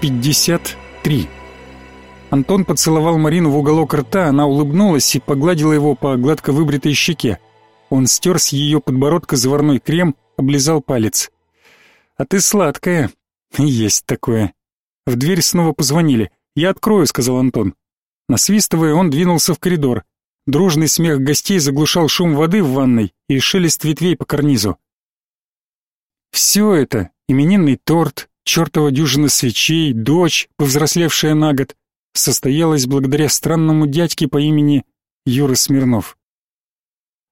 53. Антон поцеловал Марину в уголок рта, она улыбнулась и погладила его по гладко выбритой щеке. Он стер с ее подбородка заварной крем, облизал палец. «А ты сладкая». «Есть такое». В дверь снова позвонили. «Я открою», — сказал Антон. Насвистывая, он двинулся в коридор. Дружный смех гостей заглушал шум воды в ванной и шелест ветвей по карнизу. Все это — именинный торт, чертова дюжина свечей, дочь, повзрослевшая на год, состоялось благодаря странному дядьке по имени Юра Смирнов.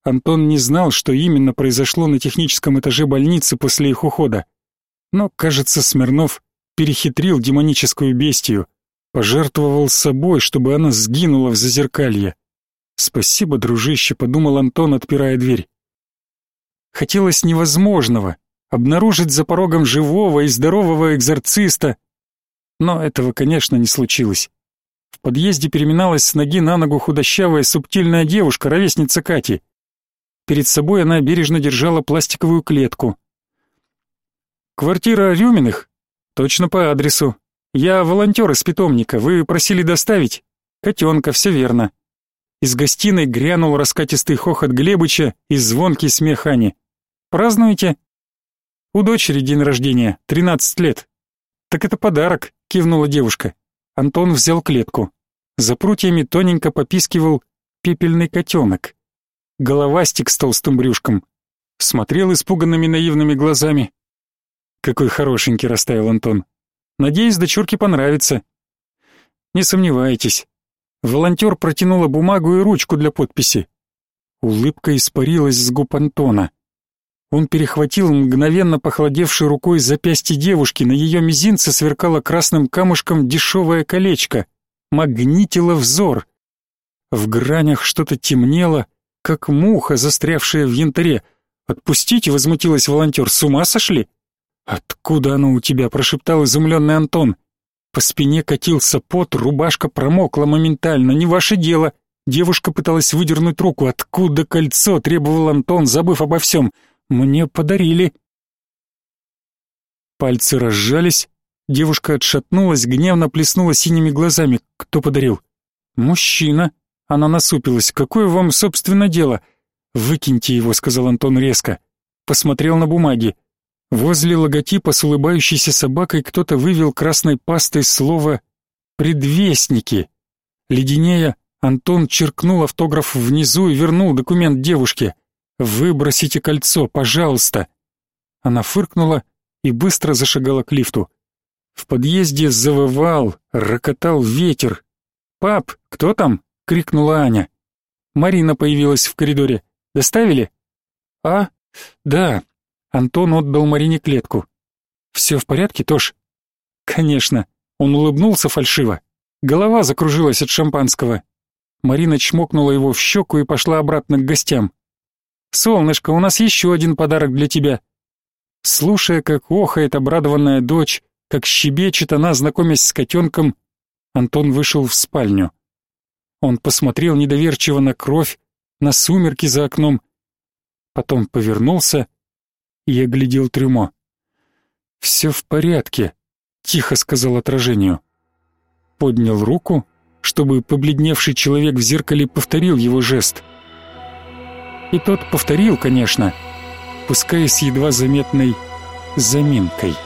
Антон не знал, что именно произошло на техническом этаже больницы после их ухода. Но, кажется, Смирнов перехитрил демоническую бестию, пожертвовал собой, чтобы она сгинула в зазеркалье. «Спасибо, дружище», — подумал Антон, отпирая дверь. Хотелось невозможного — обнаружить за порогом живого и здорового экзорциста, но этого, конечно, не случилось. В подъезде переминалась с ноги на ногу худощавая субтильная девушка, ровесница Кати. Перед собой она бережно держала пластиковую клетку. «Квартира Рюминых?» «Точно по адресу. Я волонтер из питомника, вы просили доставить?» «Котенка, все верно». Из гостиной грянул раскатистый хохот Глебыча и звонкий смех Ани. «Празднуете?» «У дочери день рождения, тринадцать лет». «Так это подарок», — кивнула девушка. Антон взял клетку. За прутьями тоненько попискивал пепельный котенок. Головастик с толстым брюшком. Смотрел испуганными наивными глазами. «Какой хорошенький», — растаял Антон. «Надеюсь, дочурке понравится». «Не сомневайтесь». Волонтер протянула бумагу и ручку для подписи. Улыбка испарилась с губ Антона. Он перехватил мгновенно похолодевшей рукой запястье девушки, на ее мизинце сверкало красным камушком дешевое колечко, магнитило взор. В гранях что-то темнело, как муха, застрявшая в янтаре. «Отпустите!» — возмутилась волонтер. «С ума сошли?» «Откуда оно у тебя?» — прошептал изумленный Антон. По спине катился пот, рубашка промокла моментально. «Не ваше дело!» Девушка пыталась выдернуть руку. «Откуда кольцо?» — требовал Антон, забыв обо всем. Мне подарили. Пальцы разжались, девушка отшатнулась, гневно плеснула синими глазами. Кто подарил? Мужчина. Она насупилась. Какое вам, собственно, дело? Выкиньте его, сказал Антон резко. Посмотрел на бумаги. Возле логотипа с улыбающейся собакой кто-то вывел красной пастой слово «предвестники». Леденея, Антон черкнул автограф внизу и вернул документ девушке. «Выбросите кольцо, пожалуйста!» Она фыркнула и быстро зашагала к лифту. В подъезде завывал, рокотал ветер. «Пап, кто там?» — крикнула Аня. Марина появилась в коридоре. «Доставили?» «А? Да». Антон отдал Марине клетку. «Все в порядке, Тош?» «Конечно». Он улыбнулся фальшиво. Голова закружилась от шампанского. Марина чмокнула его в щеку и пошла обратно к гостям. «Солнышко, у нас еще один подарок для тебя». Слушая, как охает обрадованная дочь, как щебечет она, знакомясь с котенком, Антон вышел в спальню. Он посмотрел недоверчиво на кровь, на сумерки за окном, потом повернулся и оглядел трюмо. «Все в порядке», — тихо сказал отражению. Поднял руку, чтобы побледневший человек в зеркале повторил его жест — и тот повторил, конечно, пускай с едва заметной заминкой.